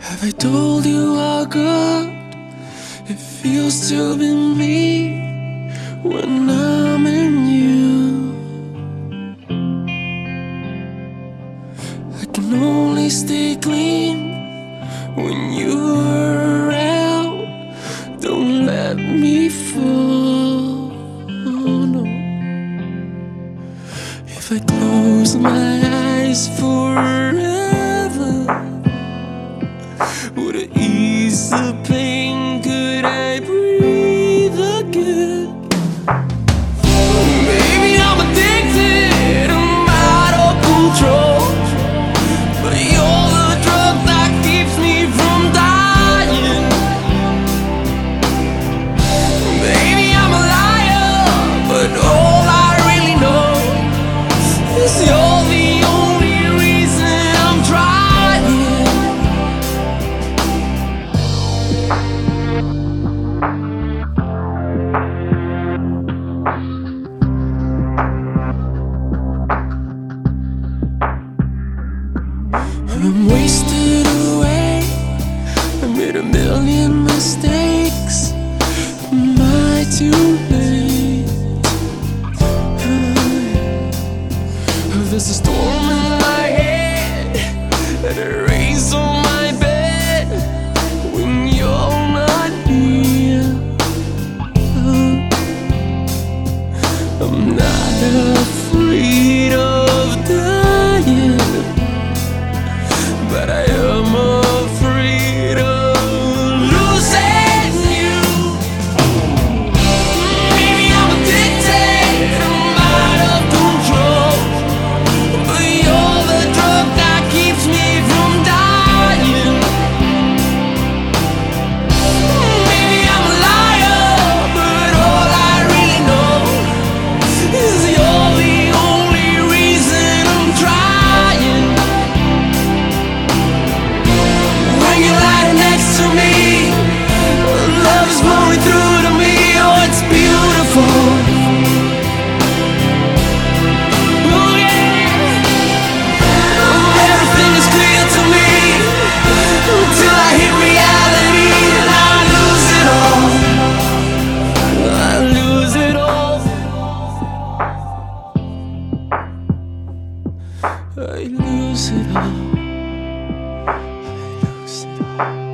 Have I told you how good it feels to be me when I'm in you? I can only stay clean when you're I'm wasted away. I made a million mistakes. Am I too late? There's a storm in my head, and it rains. I lose it all. I lose it all.